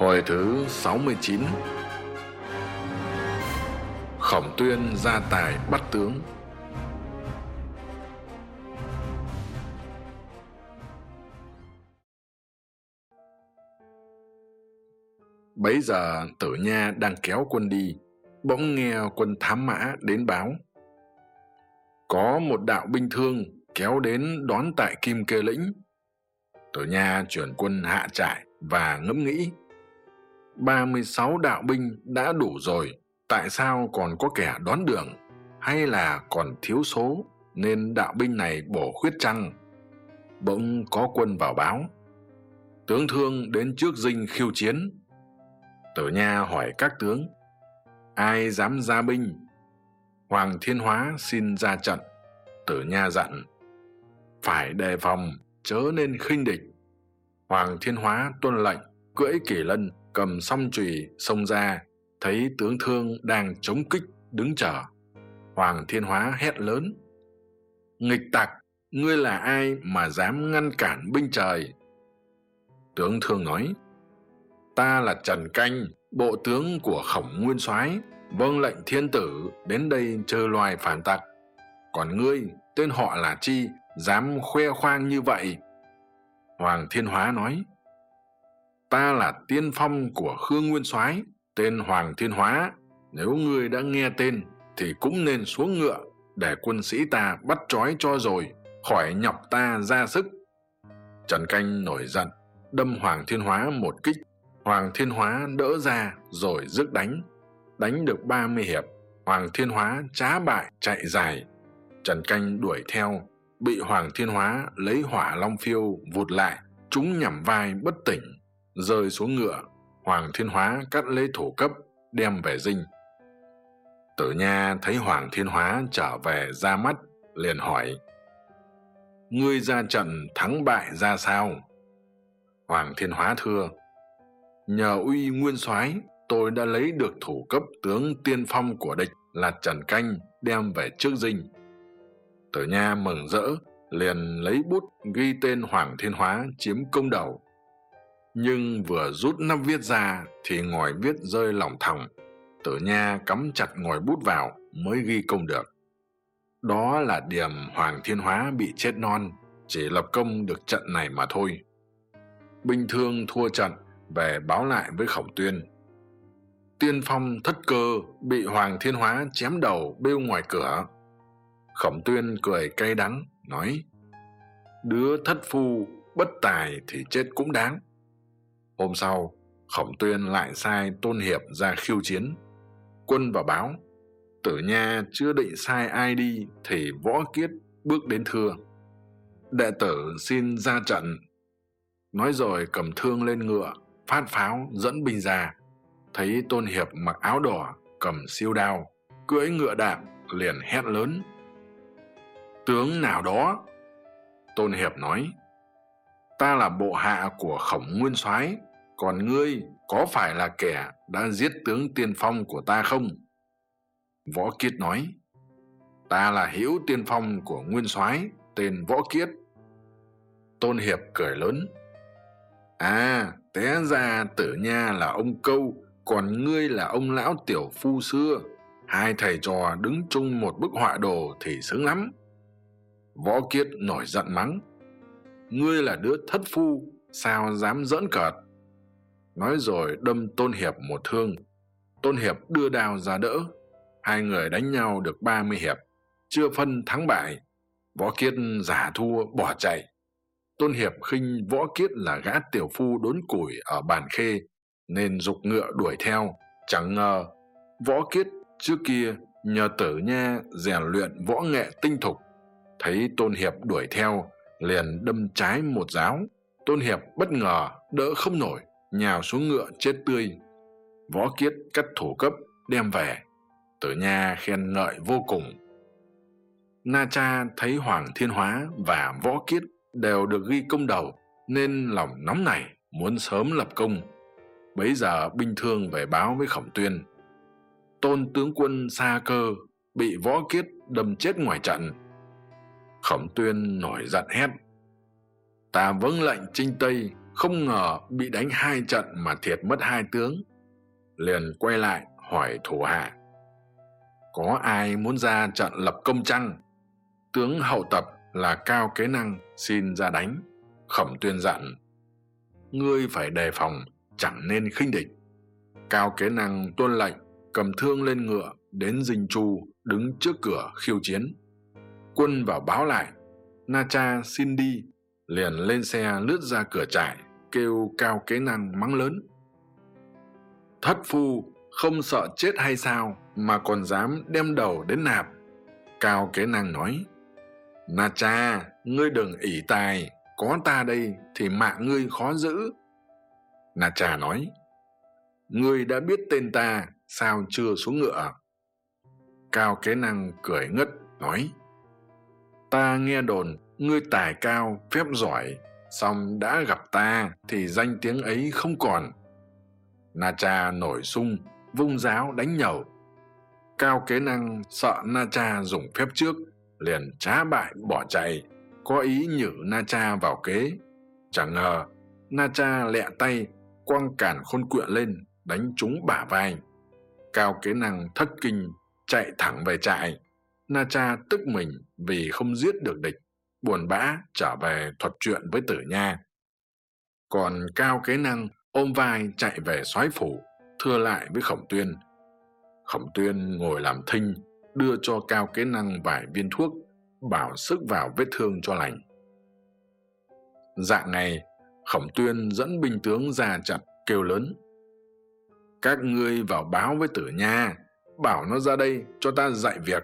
Hồi thứ 69 Khổng tuyên ra tài bắt tướng Bấy giờ tử nha đang kéo quân đi, bỗng nghe quân thám mã đến báo. Có một đạo binh thương kéo đến đón tại Kim Kê Lĩnh. Tử nha chuyển quân hạ trại và ngẫm nghĩ ba mươi sáu đạo binh đã đủ rồi, tại sao còn có kẻ đón đường? Hay là còn thiếu số nên đạo binh này bổ khuyết chăng? Bỗng có quân vào báo. Tướng thương đến trước dinh khiêu chiến tử nha hỏi các tướng ai dám ra binh hoàng thiên hóa xin ra trận tử nha dặn phải đề phòng chớ nên khinh địch hoàng thiên hóa tuân lệnh cưỡi kỷ lân cầm song chùy xông ra, thấy tướng thương đang chống kích đứng chờ. Hoàng thiên hóa hét lớn, nghịch tặc, ngươi là ai mà dám ngăn cản binh trời? Tướng thương nói, ta là trần canh, bộ tướng của khổng nguyên soái vâng lệnh thiên tử đến đây chơi loài phản tặc. Còn ngươi, tên họ là chi, dám khoe khoang như vậy? Hoàng thiên hóa nói ta là tiên phong của khương nguyên soái, tên hoàng thiên hóa. Nếu ngươi đã nghe tên, thì cũng nên xuống ngựa để quân sĩ ta bắt trói cho rồi, khỏi nhọc ta ra sức. Trần canh nổi giận, đâm hoàng thiên hóa một kích. Hoàng thiên hóa đỡ ra rồi rước đánh. Đánh được ba mươi hiệp, hoàng thiên hóa trá bại, chạy dài. Trần canh đuổi theo, bị hoàng thiên hóa lấy hỏa long phiêu vụt lại chúng nhằm vai bất tỉnh rơi xuống ngựa, hoàng thiên hóa cắt lấy thủ cấp, đem về dinh. Tử nha thấy hoàng thiên hóa trở về ra mắt, liền hỏi, ngươi ra trận thắng bại ra sao? Hoàng thiên hóa thưa, nhờ uy nguyên soái, tôi đã lấy được thủ cấp tướng tiên phong của địch là trần canh đem về trước dinh. Tử nha mừng rỡ, liền lấy bút ghi tên hoàng thiên hóa chiếm công đầu nhưng vừa rút nắp viết ra thì ngòi viết rơi lỏng thòng. Tử nha cắm chặt ngòi bút vào mới ghi công được. Đó là điểm hoàng thiên hóa bị chết non, chỉ lập công được trận này mà thôi. Binh thương thua trận, về báo lại với khổng tuyên. Tiên phong thất cơ, bị hoàng thiên hóa chém đầu bêu ngoài cửa. Khổng tuyên cười cay đắng, nói, đứa thất phu, bất tài thì chết cũng đáng hôm sau, khổng tuyên lại sai tôn hiệp ra khiêu chiến. Quân và báo, tử nha chưa định sai ai đi thì võ kiết bước đến thưa. Đệ tử xin ra trận. Nói rồi cầm thương lên ngựa, phát pháo dẫn binh ra. Thấy tôn hiệp mặc áo đỏ, cầm siêu đao, cưỡi ngựa đạp liền hét lớn. Tướng nào đó? Tôn hiệp nói. Ta là bộ hạ của khổng nguyên soái còn ngươi có phải là kẻ đã giết tướng tiên phong của ta không? Võ kiết nói, ta là hữu tiên phong của nguyên soái tên võ kiết. Tôn hiệp cười lớn à té ra tử nha là ông câu, còn ngươi là ông lão tiểu phu xưa. Hai thầy trò đứng chung một bức họa đồ thì sướng lắm. Võ kiết nổi giận mắng, ngươi là đứa thất phu, sao dám giỡn cợt? Nói rồi đâm tôn hiệp một thương. Tôn hiệp đưa đao ra đỡ. Hai người đánh nhau được ba mươi hiệp, chưa phân thắng bại. Võ kiết giả thua, bỏ chạy. Tôn hiệp khinh võ kiết là gã tiểu phu đốn củi ở bàn khê, nên g ụ c ngựa đuổi theo. Chẳng ngờ, võ kiết trước kia nhờ tử nha rèn luyện võ nghệ tinh thục. Thấy tôn hiệp đuổi theo, liền đâm trái một giáo. Tôn hiệp bất ngờ, đỡ không nổi nhào xuống ngựa chết tươi. Võ kiết cắt thủ cấp, đem về. Tử nha khen ngợi vô cùng. Na cha thấy hoàng thiên hóa và võ kiết đều được ghi công đầu, nên lòng nóng này muốn sớm lập công. Bấy giờ binh thương về báo với khổng tuyên. Tôn tướng quân xa cơ bị võ kiết đâm chết ngoài trận. Khổng tuyên nổi giận hét, ta vâng lệnh chinh tây không ngờ bị đánh hai trận mà thiệt mất hai tướng. Liền quay lại hỏi thủ hạ. Có ai muốn ra trận lập công chăng? Tướng hậu tập là cao kế năng xin ra đánh khổng tuyên dặn. Ngươi phải đề phòng, chẳng nên khinh địch. Cao kế năng tuân lệnh, cầm thương lên ngựa, đến dinh chu, đứng trước cửa khiêu chiến. Quân vào báo lại, na cha xin đi liền lên xe lướt ra cửa trại, kêu cao kế năng mắng lớn. Thất phu, không sợ chết hay sao mà còn dám đem đầu đến nạp? Cao kế năng nói, na cha, ngươi đừng ỷ tài, có ta đây thì mạng ngươi khó giữ. Na cha nói, ngươi đã biết tên ta, sao chưa xuống ngựa? Cao kế năng cười ngất, nói, ta nghe đồn ngươi tài cao, phép giỏi song đã gặp ta thì danh tiếng ấy không còn. Na cha nổi sung, vung giáo đánh nhầu cao kế năng sợ na cha dùng phép trước, liền trá bại, bỏ chạy. Có ý nhử na cha vào kế. Chẳng ngờ, na cha lẹ tay, quăng cản khôn quyện lên, đánh trúng bả vai. Cao kế năng thất kinh, chạy thẳng về trại. Na cha tức mình vì không giết được địch buồn bã trở về thuật chuyện với tử nha. Còn cao kế năng ôm vai chạy về soái phủ, thưa lại với khổng tuyên. Khổng tuyên ngồi làm thinh, đưa cho cao kế năng vài viên thuốc, bảo sức vào vết thương cho lành. Dạng ngày khổng tuyên dẫn binh tướng ra chặt kêu lớn. Các ngươi vào báo với tử nha, bảo nó ra đây cho ta dạy việc.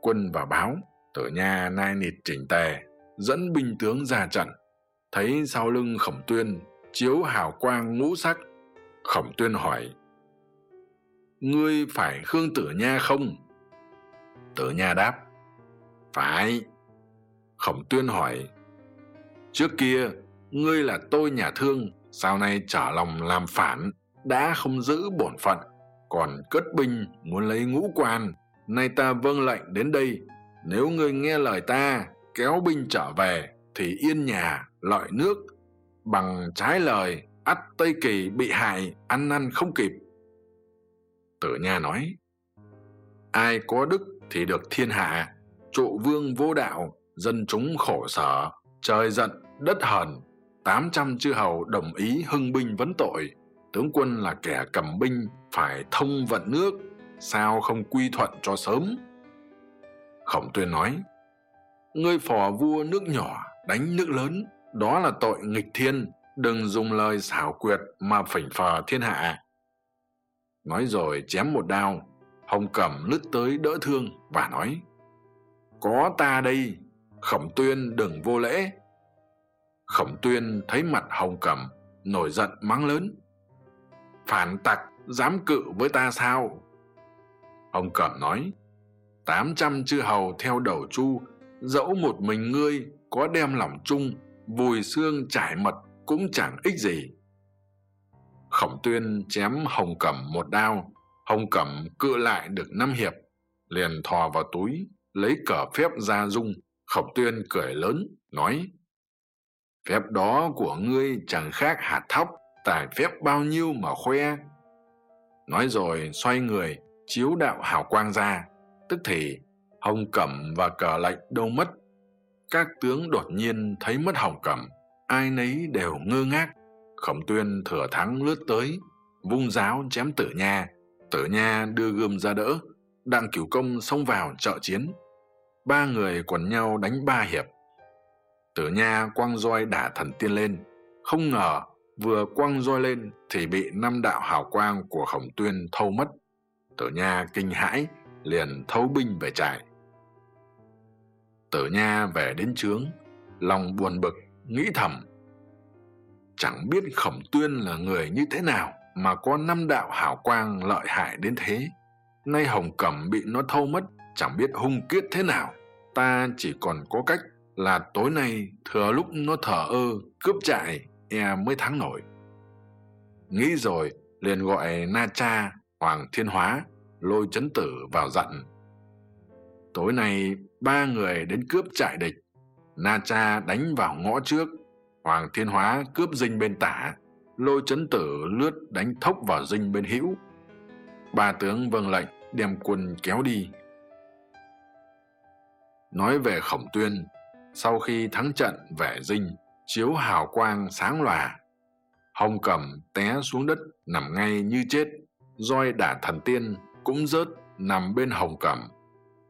Quân vào báo tử nha nai nịt chỉnh tề, dẫn binh tướng ra trận. Thấy sau lưng khổng tuyên, chiếu hào quang ngũ sắc. Khổng tuyên hỏi, ngươi phải khương tử nha không? Tử nha đáp, phải. Khổng tuyên hỏi, trước kia, ngươi là tôi nhà thương sau này trở lòng làm phản? Đã không giữ bổn phận, còn cất binh muốn lấy ngũ quan. Nay ta vâng lệnh đến đây nếu ngươi nghe lời ta, kéo binh trở về, thì yên nhà, lợi nước. Bằng trái lời, ắt tây kỳ bị hại, ăn năn không kịp. Tử nha nói, ai có đức thì được thiên hạ, trụ vương vô đạo, dân chúng khổ sở, trời giận, đất hờn. Tám trăm chư hầu đồng ý hưng binh vấn tội. Tướng quân là kẻ cầm binh, phải thông vận nước. Sao không quy thuận cho sớm? Khổng tuyên nói, ngươi phò vua nước nhỏ đánh nước lớn, đó là tội nghịch thiên, đừng dùng lời xảo quyệt mà phỉnh phờ thiên hạ. Nói rồi chém một đao, hồng cẩm lướt tới đỡ thương và nói, có ta đây, khổng tuyên đừng vô lễ. Khổng tuyên thấy mặt hồng cẩm nổi giận mắng lớn, phản tặc dám cự với ta sao? Hồng cẩm nói tám trăm chư hầu theo đầu chu, dẫu một mình ngươi có đem lòng chung, vùi xương trải mật cũng chẳng ích gì. Khổng tuyên chém hồng cẩm một đao, hồng cẩm cự lại được năm hiệp, liền thò vào túi, lấy cờ phép ra dung khổng tuyên cười lớn, nói, phép đó của ngươi chẳng khác hạt thóc, tài phép bao nhiêu mà khoe. Nói rồi xoay người, chiếu đạo hào quang ra tức thì, hồng cẩm và cờ lệnh đâu mất. Các tướng đột nhiên thấy mất hồng cẩm, ai nấy đều ngơ ngác. Khổng tuyên thừa thắng lướt tới, vung giáo chém tử nha. Tử nha đưa gươm ra đỡ, đặng cửu công xông vào trợ chiến. Ba người quần nhau đánh ba hiệp. Tử nha quăng roi đả thần tiên lên. Không ngờ, vừa quăng roi lên thì bị năm đạo hào quang của khổng tuyên thâu mất. Tử nha kinh hãi liền thấu binh về trại. Tử nha về đến trướng, lòng buồn bực, nghĩ thầm, chẳng biết khổng tuyên là người như thế nào mà có năm đạo hảo quang lợi hại đến thế. Nay hồng cẩm bị nó thâu mất, chẳng biết hung kiết thế nào. Ta chỉ còn có cách là tối nay thừa lúc nó thở ơ, cướp trại e mới thắng nổi. Nghĩ rồi liền gọi na cha, hoàng thiên hóa lôi chấn tử vào dặn tối nay, ba người đến cướp trại địch. Na cha đánh vào ngõ trước, hoàng thiên hóa cướp dinh bên tả, lôi chấn tử lướt đánh thốc vào dinh bên hữu. Ba tướng vâng lệnh, đem quân kéo đi. Nói về khổng tuyên, sau khi thắng trận về dinh, chiếu hào quang sáng lòa. Hồng cẩm té xuống đất, nằm ngay như chết, roi đả thần tiên cũng rớt nằm bên hồng cẩm.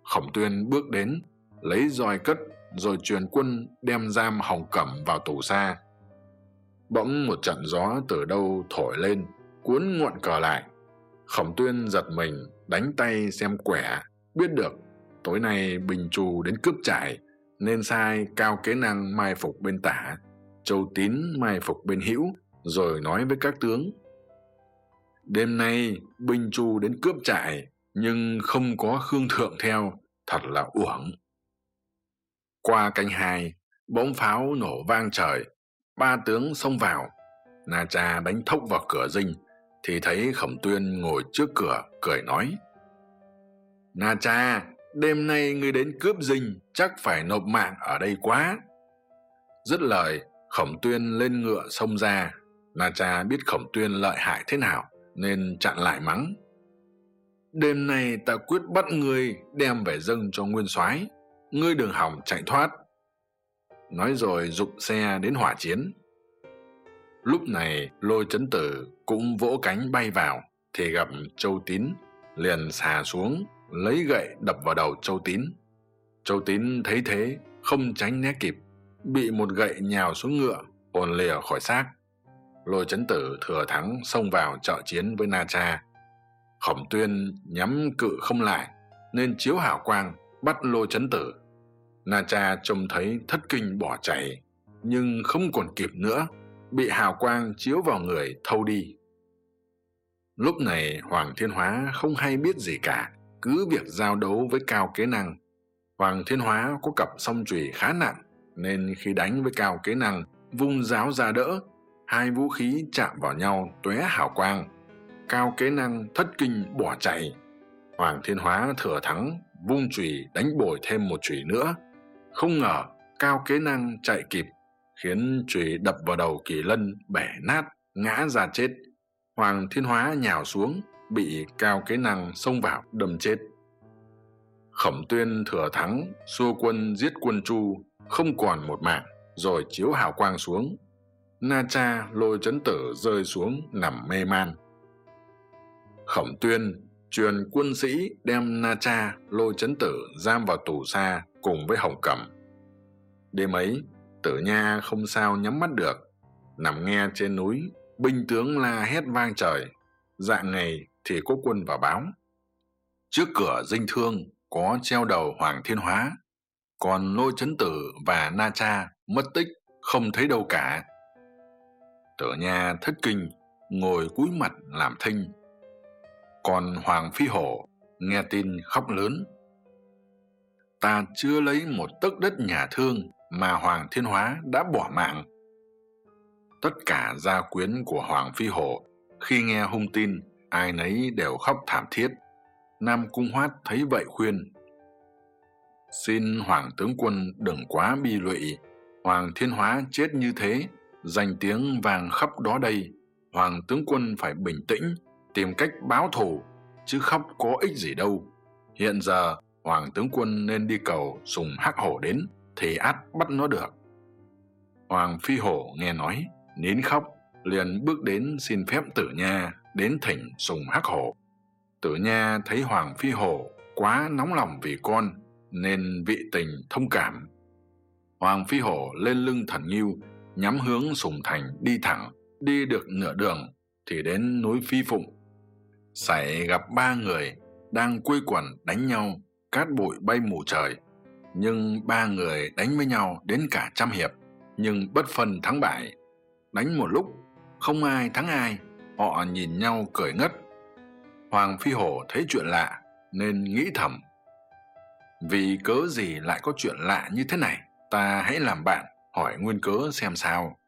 Khổng tuyên bước đến, lấy roi cất rồi truyền quân đem giam hồng cẩm vào tù xa. Bỗng một trận gió từ đâu thổi lên, cuốn ngọn cờ lại. Khổng tuyên giật mình, đánh tay xem quẻ, biết được tối nay bình trù đến cướp trại, nên sai cao kế năng mai phục bên tả, châu tín mai phục bên hữu, rồi nói với các tướng đêm nay binh chu đến cướp trại, nhưng không có khương thượng theo, thật là uổng. Qua canh hai, bỗng pháo nổ vang trời. Ba tướng xông vào. Na cha đánh thốc vào cửa dinh, thì thấy khổng tuyên ngồi trước cửa, cười nói. Na cha, đêm nay ngươi đến cướp dinh, chắc phải nộp mạng ở đây quá. Dứt lời khổng tuyên lên ngựa xông ra. Na cha biết khổng tuyên lợi hại thế nào nên chặn lại mắng. Đêm nay ta quyết bắt ngươi đem về dâng cho nguyên soái, ngươi đường hỏng chạy thoát. Nói rồi dục xe đến hỏa chiến. Lúc này lôi trấn tử cũng vỗ cánh bay vào, thì gặp châu tín, liền xà xuống, lấy gậy đập vào đầu châu tín. Châu tín thấy thế, không tránh né kịp, bị một gậy nhào xuống ngựa hồn lìa khỏi xác lôi chấn tử thừa thắng xông vào trợ chiến với na cha. Khổng tuyên nhắm cự không lại, nên chiếu hảo quang bắt lôi chấn tử. Na cha trông thấy thất kinh bỏ chạy, nhưng không còn kịp nữa, bị hào quang chiếu vào người thâu đi. Lúc này hoàng thiên hóa không hay biết gì cả, cứ việc giao đấu với cao kế năng. Hoàng thiên hóa có cặp song chùy khá nặng, nên khi đánh với cao kế năng, vung giáo ra đỡ hai vũ khí chạm vào nhau tóe hào quang, cao kế năng thất kinh bỏ chạy. Hoàng thiên hóa thừa thắng, vung chùy đánh bồi thêm một chùy nữa. Không ngờ, cao kế năng chạy kịp, khiến chùy đập vào đầu kỳ lân bẻ nát, ngã ra chết. Hoàng thiên hóa nhào xuống, bị cao kế năng xông vào, đâm chết. Khổng tuyên thừa thắng, xua quân giết quân chu, không còn một mạng, rồi chiếu hào quang xuống na cha lôi chấn tử rơi xuống nằm mê man. Khổng tuyên truyền quân sĩ đem na cha lôi chấn tử giam vào tù xa cùng với hồng cẩm. Đêm ấy, tử nha không sao nhắm mắt được, nằm nghe trên núi binh tướng la hét vang trời. Dạng ngày thì có quân vào báo. Trước cửa dinh thương có treo đầu hoàng thiên hóa, còn lôi chấn tử và na cha mất tích không thấy đâu cả tử nha thất kinh, ngồi cúi mặt làm thinh. Còn hoàng phi hổ nghe tin khóc lớn. Ta chưa lấy một tấc đất nhà thương mà hoàng thiên hóa đã bỏ mạng. Tất cả gia quyến của hoàng phi hổ khi nghe hung tin, ai nấy đều khóc thảm thiết. Nam cung hoát thấy vậy khuyên, xin hoàng tướng quân đừng quá bi lụy, hoàng thiên hóa chết như thế danh tiếng vàng khắp đó đây, hoàng tướng quân phải bình tĩnh, tìm cách báo thù, chứ khóc có ích gì đâu. Hiện giờ, hoàng tướng quân nên đi cầu sùng hắc hổ đến, thì át bắt nó được. Hoàng phi hổ nghe nói, nín khóc, liền bước đến xin phép tử nha đến thỉnh sùng hắc hổ. Tử nha thấy hoàng phi hổ quá nóng lòng vì con, nên vị tình thông cảm. Hoàng phi hổ lên lưng thần nghiêu nhắm hướng sùng thành đi thẳng, đi được nửa đường thì đến núi phi phụng. Xảy gặp ba người đang quây quần đánh nhau, cát bụi bay mù trời. Nhưng ba người đánh với nhau đến cả trăm hiệp, nhưng bất phân thắng bại. Đánh một lúc, không ai thắng ai, họ nhìn nhau cười ngất. Hoàng phi hổ thấy chuyện lạ, nên nghĩ thầm. Vì cớ gì lại có chuyện lạ như thế này, ta hãy làm bạn hỏi nguyên cớ xem sao.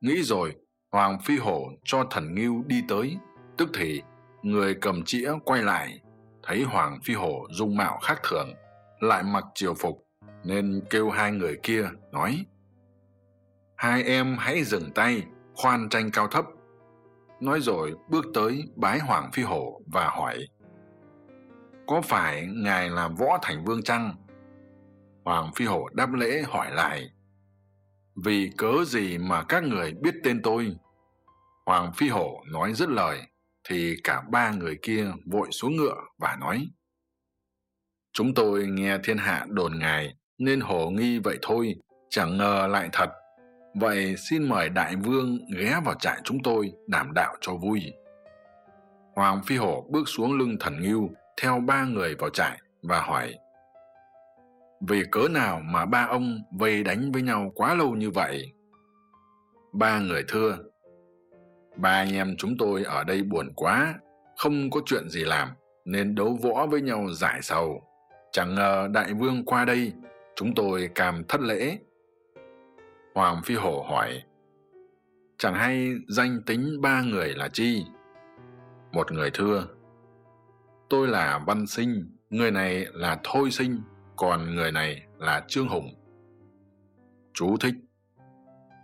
Nghĩ rồi, hoàng phi hổ cho thần ngưu đi tới, tức thì người cầm chĩa quay lại, thấy hoàng phi hổ dung mạo khác thường, lại mặc triều phục, nên kêu hai người kia, nói, hai em hãy dừng tay, khoan tranh cao thấp. Nói rồi bước tới bái hoàng phi hổ và hỏi, có phải ngài là võ thành vương chăng? Hoàng phi hổ đáp lễ hỏi lại vì cớ gì mà các người biết tên tôi? Hoàng phi hổ nói dứt lời, thì cả ba người kia vội xuống ngựa và nói, chúng tôi nghe thiên hạ đồn ngài nên hồ nghi vậy thôi, chẳng ngờ lại thật. Vậy xin mời đại vương ghé vào trại chúng tôi đảm đạo cho vui. Hoàng phi hổ bước xuống lưng thần ngưu, theo ba người vào trại và hỏi vì cớ nào mà ba ông vây đánh với nhau quá lâu như vậy? Ba người thưa, ba anh em chúng tôi ở đây buồn quá, không có chuyện gì làm, nên đấu võ với nhau giải sầu. Chẳng ngờ đại vương qua đây, chúng tôi càm thất lễ. Hoàng phi hổ hỏi, chẳng hay danh tính ba người là chi? Một người thưa, tôi là văn sinh, người này là thôi sinh còn người này là trương hùng. Chú thích.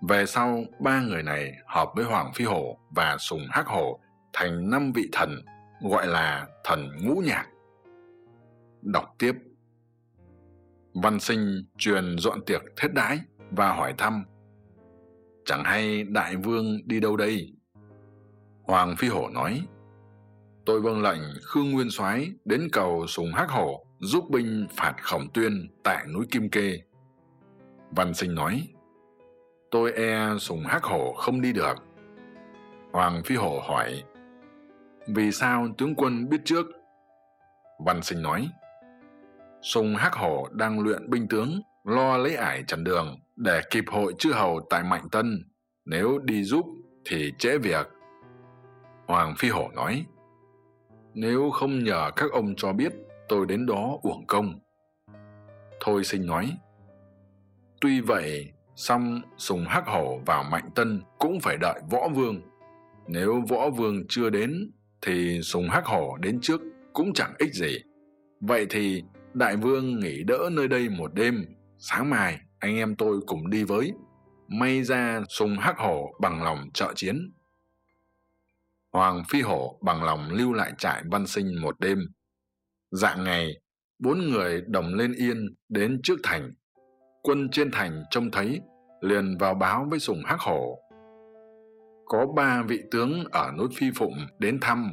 Về sau, ba người này hợp với hoàng phi hổ và sùng hắc hổ thành năm vị thần, gọi là thần ngũ nhạc. Đọc tiếp. Văn sinh truyền dọn tiệc thết đái và hỏi thăm. Chẳng hay đại vương đi đâu đây? Hoàng phi hổ nói. Tôi vâng lệnh khương nguyên soái đến cầu sùng hắc hổ giúp binh phạt khổng tuyên tại núi kim kê. Văn sinh nói, tôi e sùng hắc hổ không đi được. Hoàng phi hổ hỏi, vì sao tướng quân biết trước? Văn sinh nói, sùng hắc hổ đang luyện binh tướng, lo lấy ải trần đường để kịp hội chư hầu tại mạnh tân. Nếu đi giúp thì trễ việc. Hoàng phi hổ nói, nếu không nhờ các ông cho biết tôi đến đó uổng công. Thôi sinh nói, tuy vậy, song sùng hắc hổ vào mạnh tân cũng phải đợi võ vương. Nếu võ vương chưa đến, thì sùng hắc hổ đến trước cũng chẳng ích gì. Vậy thì đại vương nghỉ đỡ nơi đây một đêm, sáng mai anh em tôi cùng đi với. May ra sùng hắc hổ bằng lòng trợ chiến. Hoàng phi hổ bằng lòng lưu lại trại văn sinh một đêm dạng ngày, bốn người đồng lên yên đến trước thành. Quân trên thành trông thấy, liền vào báo với sùng hắc hổ. Có ba vị tướng ở núi phi phụng đến thăm.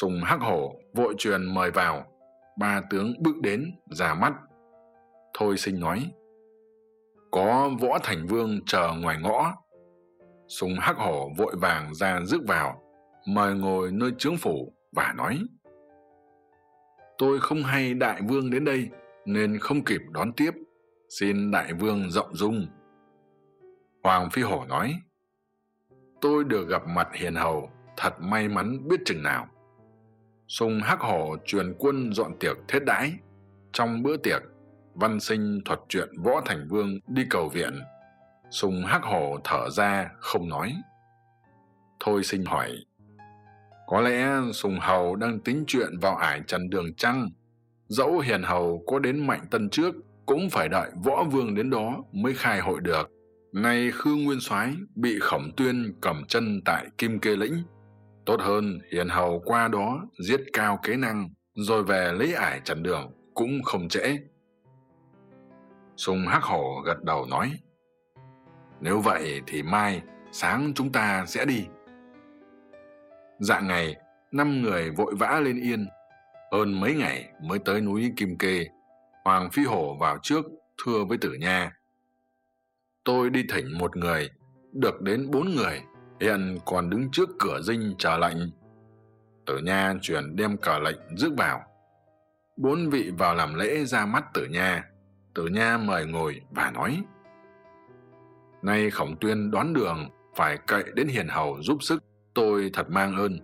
Sùng hắc hổ vội truyền mời vào. Ba tướng bước đến, ra mắt. Thôi sinh nói, có võ thành vương chờ ngoài ngõ. Sùng hắc hổ vội vàng ra rước vào, mời ngồi nơi trướng phủ và nói tôi không hay đại vương đến đây, nên không kịp đón tiếp. Xin đại vương rộng dung. Hoàng phi hổ nói, tôi được gặp mặt hiền hầu, thật may mắn biết chừng nào. Sùng hắc hổ truyền quân dọn tiệc thết đãi. Trong bữa tiệc, văn sinh thuật chuyện võ thành vương đi cầu viện. Sùng hắc hổ thở ra, không nói. Thôi sinh hỏi có lẽ sùng hầu đang tính chuyện vào ải trần đường trăng dẫu hiền hầu có đến mạnh tân trước, cũng phải đợi võ vương đến đó mới khai hội được. Nay khương nguyên soái bị khổng tuyên cầm chân tại kim kê lĩnh. Tốt hơn, hiền hầu qua đó giết cao kế năng, rồi về lấy ải trần đường cũng không trễ. Sùng hắc hổ gật đầu nói, nếu vậy thì mai, sáng chúng ta sẽ đi dạng ngày, năm người vội vã lên yên. Hơn mấy ngày mới tới núi kim kê, hoàng phi hổ vào trước, thưa với tử nha. Tôi đi thỉnh một người, được đến bốn người, hiện còn đứng trước cửa dinh chờ lệnh. Tử nha truyền đem cờ lệnh rước vào. Bốn vị vào làm lễ ra mắt tử nha. Tử nha mời ngồi và nói, nay khổng tuyên đoán đường phải cậy đến hiền hầu giúp sức tôi thật mang ơn.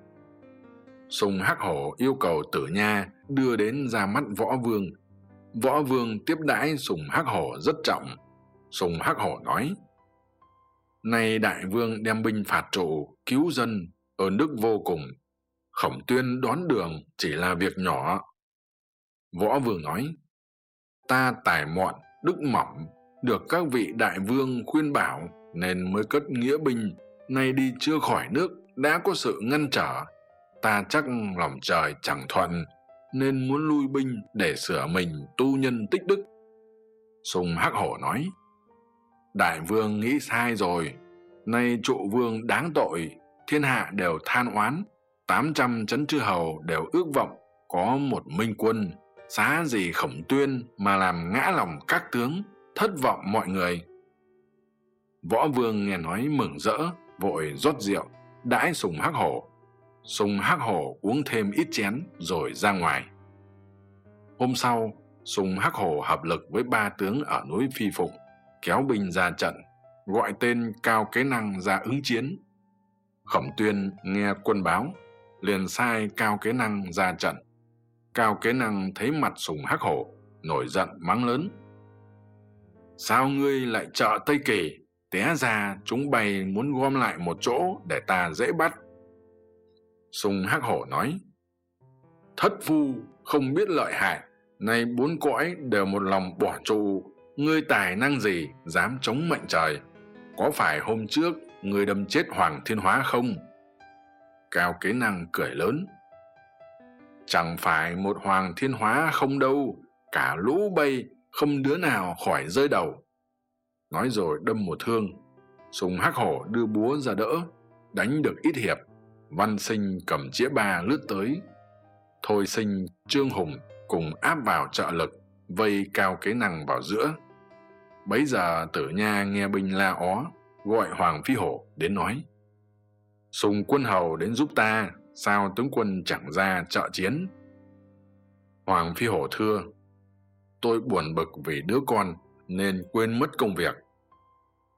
Sùng hắc hổ yêu cầu tử nha đưa đến ra mắt võ vương. Võ vương tiếp đãi sùng hắc hổ rất trọng. Sùng hắc hổ nói nay đại vương đem binh phạt trụ, cứu dân ơn đức vô cùng. Khổng tuyên đón đường chỉ là việc nhỏ. Võ vương nói, ta tài mọn đức mỏng, được các vị đại vương khuyên bảo nên mới cất nghĩa binh, nay đi chưa khỏi nước đã có sự ngăn trở, ta chắc lòng trời chẳng thuận, nên muốn lui binh để sửa mình tu nhân tích đức. Sùng hắc hổ nói, đại vương nghĩ sai rồi. Nay trụ vương đáng tội, thiên hạ đều than oán, tám trăm chấn chư hầu đều ước vọng có một minh quân. Xá gì khổng tuyên mà làm ngã lòng các tướng, thất vọng mọi người. Võ vương nghe nói mừng rỡ, vội rót rượu đãi sùng hắc hổ. Sùng hắc hổ uống thêm ít chén rồi ra ngoài. Hôm sau, sùng hắc hổ hợp lực với ba tướng ở núi phi phụng kéo binh ra trận, gọi tên cao kế năng ra ứng chiến. Khổng tuyên nghe quân báo, liền sai cao kế năng ra trận. Cao kế năng thấy mặt sùng hắc hổ, nổi giận mắng lớn. Sao ngươi lại trợ tây kỳ? Té ra, chúng bay muốn gom lại một chỗ để ta dễ bắt. Sùng hắc hổ nói, thất phu không biết lợi hại, nay bốn cõi đều một lòng bỏ trụ, ngươi tài năng gì dám chống mệnh trời? Có phải hôm trước ngươi đâm chết hoàng thiên hóa không? Cao kế năng cười lớn, chẳng phải một hoàng thiên hóa không đâu, cả lũ bay không đứa nào khỏi rơi đầu nói rồi đâm một thương. Sùng hắc hổ đưa búa ra đỡ, đánh được ít hiệp. Văn sinh cầm chĩa ba lướt tới. Thôi sinh, trương hùng cùng áp vào trợ lực, vây cao kế năng vào giữa. Bấy giờ tử nha nghe binh la ó, gọi hoàng phi hổ đến nói, sùng quân hầu đến giúp ta, sao tướng quân chẳng ra trợ chiến? Hoàng phi hổ thưa, tôi buồn bực vì đứa con nên quên mất công việc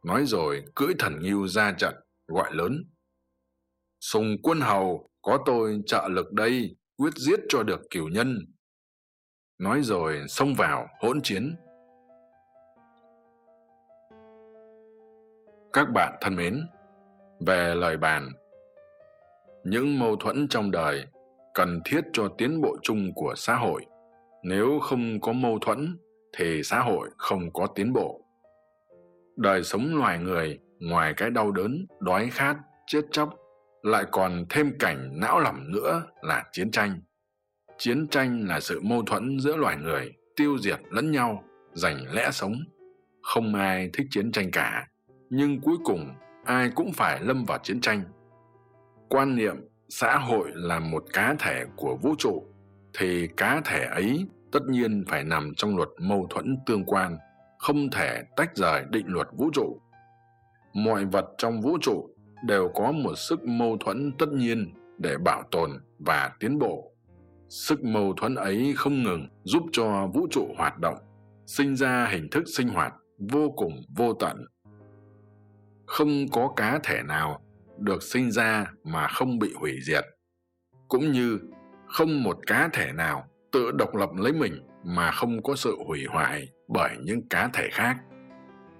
nói rồi, cưỡi thần nghiêu ra trận, gọi lớn. Sùng quân hầu, có tôi trợ lực đây, quyết giết cho được cửu nhân. Nói rồi, xông vào, hỗn chiến. Các bạn thân mến, về lời bàn. Những mâu thuẫn trong đời cần thiết cho tiến bộ chung của xã hội. Nếu không có mâu thuẫn, thì xã hội không có tiến bộ đời sống loài người, ngoài cái đau đớn, đói khát, chết chóc, lại còn thêm cảnh não lỏng nữa là chiến tranh. Chiến tranh là sự mâu thuẫn giữa loài người, tiêu diệt lẫn nhau, giành lẽ sống. Không ai thích chiến tranh cả, nhưng cuối cùng ai cũng phải lâm vào chiến tranh. Quan niệm xã hội là một cá thể của vũ trụ, thì cá thể ấy tất nhiên phải nằm trong luật mâu thuẫn tương quan không thể tách rời định luật vũ trụ. Mọi vật trong vũ trụ đều có một sức mâu thuẫn tất nhiên để bảo tồn và tiến bộ. Sức mâu thuẫn ấy không ngừng giúp cho vũ trụ hoạt động, sinh ra hình thức sinh hoạt vô cùng vô tận. Không có cá thể nào được sinh ra mà không bị hủy diệt. Cũng như không một cá thể nào tự độc lập lấy mình mà không có sự hủy hoại bởi những cá thể khác.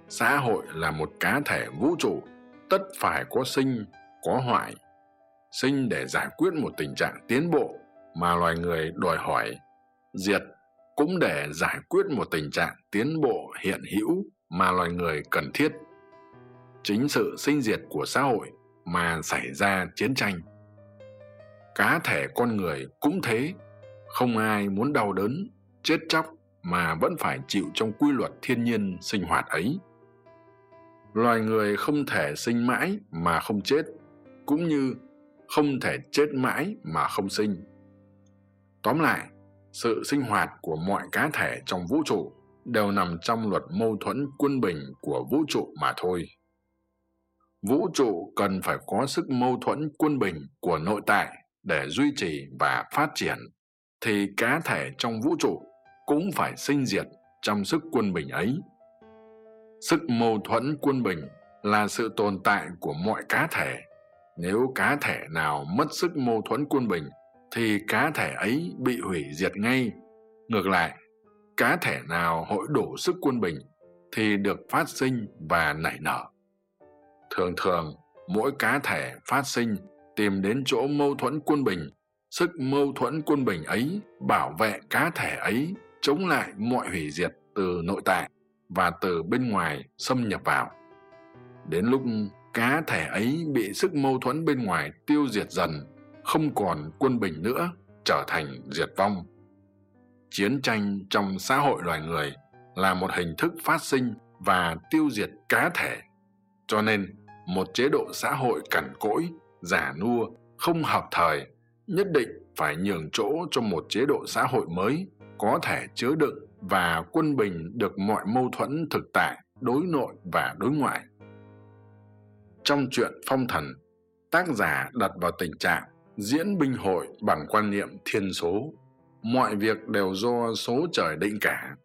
Xã hội là một cá thể vũ trụ, tất phải có sinh, có hoại. Sinh để giải quyết một tình trạng tiến bộ mà loài người đòi hỏi, diệt cũng để giải quyết một tình trạng tiến bộ hiện hữu mà loài người cần thiết. Chính sự sinh diệt của xã hội mà xảy ra chiến tranh. Cá thể con người cũng thế, không ai muốn đau đớn chết chóc mà vẫn phải chịu trong quy luật thiên nhiên sinh hoạt ấy. Loài người không thể sinh mãi mà không chết, cũng như không thể chết mãi mà không sinh. Tóm lại, sự sinh hoạt của mọi cá thể trong vũ trụ đều nằm trong luật mâu thuẫn quân bình của vũ trụ mà thôi. Vũ trụ cần phải có sức mâu thuẫn quân bình của nội tại để duy trì và phát triển, thì cá thể trong vũ trụ cũng phải sinh diệt trong sức quân bình ấy. Sức mâu thuẫn quân bình là sự tồn tại của mọi cá thể. Nếu cá thể nào mất sức mâu thuẫn quân bình, thì cá thể ấy bị hủy diệt ngay. Ngược lại, cá thể nào hội đủ sức quân bình, thì được phát sinh và nảy nở. Thường thường, mỗi cá thể phát sinh tìm đến chỗ mâu thuẫn quân bình. Sức mâu thuẫn quân bình ấy bảo vệ cá thể ấy chống lại mọi hủy diệt từ nội tại và từ bên ngoài xâm nhập vào. Đến lúc cá thể ấy bị sức mâu thuẫn bên ngoài tiêu diệt dần, không còn quân bình nữa, trở thành diệt vong. Chiến tranh trong xã hội loài người là một hình thức phát sinh và tiêu diệt cá thể. Cho nên, một chế độ xã hội cằn cỗi giả nua, không hợp thời, nhất định phải nhường chỗ cho một chế độ xã hội mới có thể chứa đựng và quân bình được mọi mâu thuẫn thực tại, đối nội và đối ngoại. Trong chuyện phong thần, tác giả đặt vào tình trạng diễn binh hội bằng quan niệm thiên số. Mọi việc đều do số trời định cả.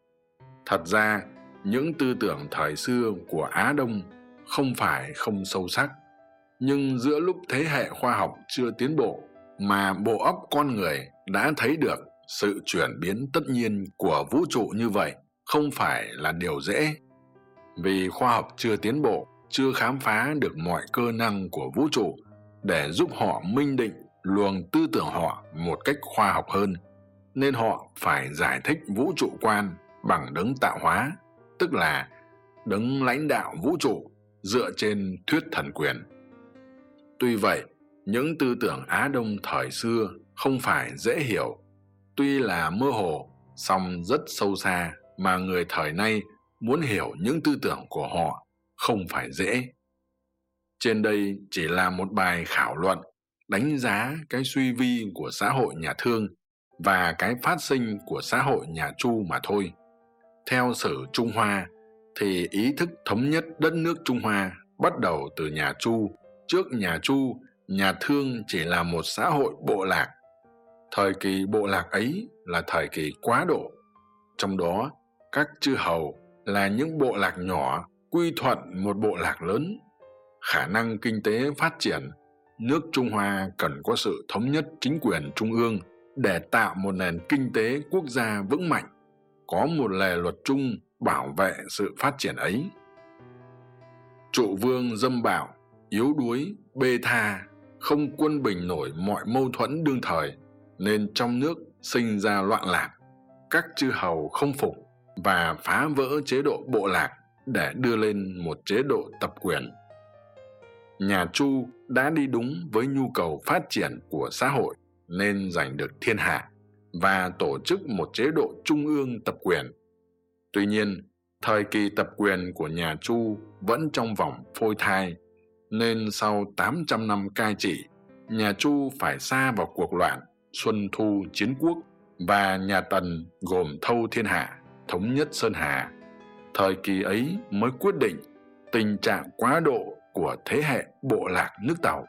Thật ra, những tư tưởng thời xưa của á đông không phải không sâu sắc. Nhưng giữa lúc thế hệ khoa học chưa tiến bộ mà bộ óc con người đã thấy được sự chuyển biến tất nhiên của vũ trụ như vậy không phải là điều dễ. Vì khoa học chưa tiến bộ, chưa khám phá được mọi cơ năng của vũ trụ để giúp họ minh định luồng tư tưởng họ một cách khoa học hơn, nên họ phải giải thích vũ trụ quan bằng đấng tạo hóa, tức là đấng lãnh đạo vũ trụ dựa trên thuyết thần quyền. Tuy vậy, những tư tưởng á đông thời xưa không phải dễ hiểu tuy là mơ hồ, song rất sâu xa mà người thời nay muốn hiểu những tư tưởng của họ không phải dễ. Trên đây chỉ là một bài khảo luận, đánh giá cái suy vi của xã hội nhà thương và cái phát sinh của xã hội nhà chu mà thôi. Theo sử trung hoa thì ý thức thống nhất đất nước trung hoa bắt đầu từ nhà chu. Trước nhà chu, nhà thương chỉ là một xã hội bộ lạc thời kỳ bộ lạc ấy là thời kỳ quá độ. Trong đó, các chư hầu là những bộ lạc nhỏ quy thuận một bộ lạc lớn. Khả năng kinh tế phát triển, nước trung hoa cần có sự thống nhất chính quyền trung ương để tạo một nền kinh tế quốc gia vững mạnh, có một lề luật chung bảo vệ sự phát triển ấy. Trụ vương dâm bạo, yếu đuối, bê tha, không quân bình nổi mọi mâu thuẫn đương thời nên trong nước sinh ra loạn lạc, các chư hầu không phục và phá vỡ chế độ bộ lạc để đưa lên một chế độ tập quyền. Nhà chu đã đi đúng với nhu cầu phát triển của xã hội nên giành được thiên hạ và tổ chức một chế độ trung ương tập quyền. Tuy nhiên, thời kỳ tập quyền của nhà chu vẫn trong vòng phôi thai, nên sau tám trăm năm cai trị, nhà chu phải xa vào cuộc loạn xuân thu chiến quốc và nhà tần gồm thâu thiên hạ, thống nhất sơn hà. Thời kỳ ấy mới quyết định tình trạng quá độ của thế hệ bộ lạc nước tàu.